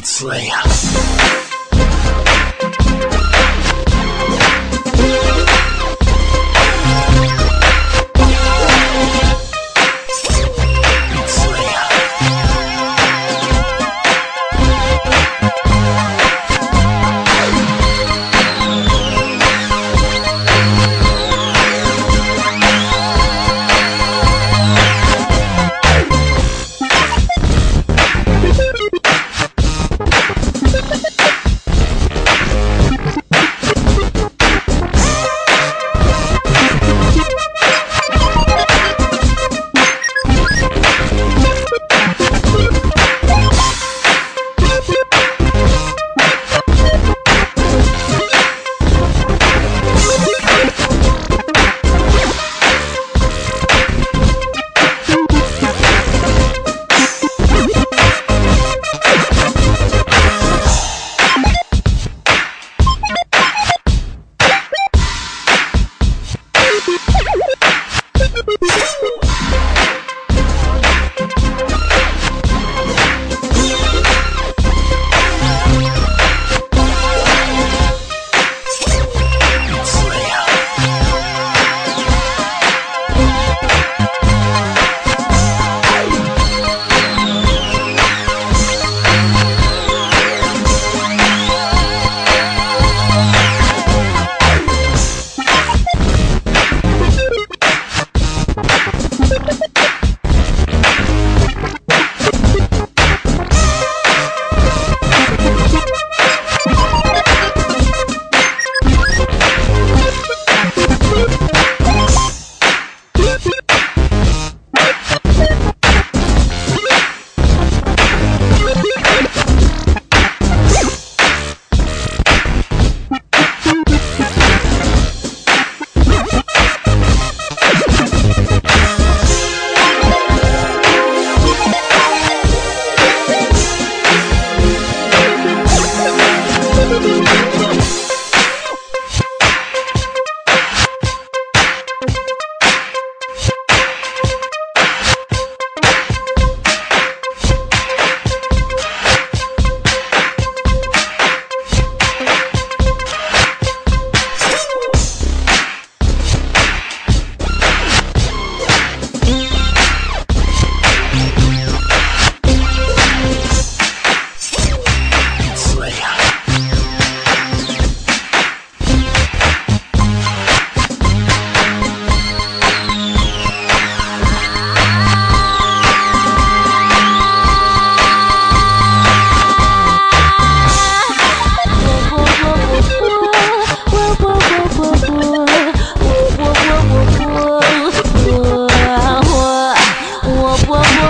Beat Slayer.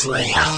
Slayer.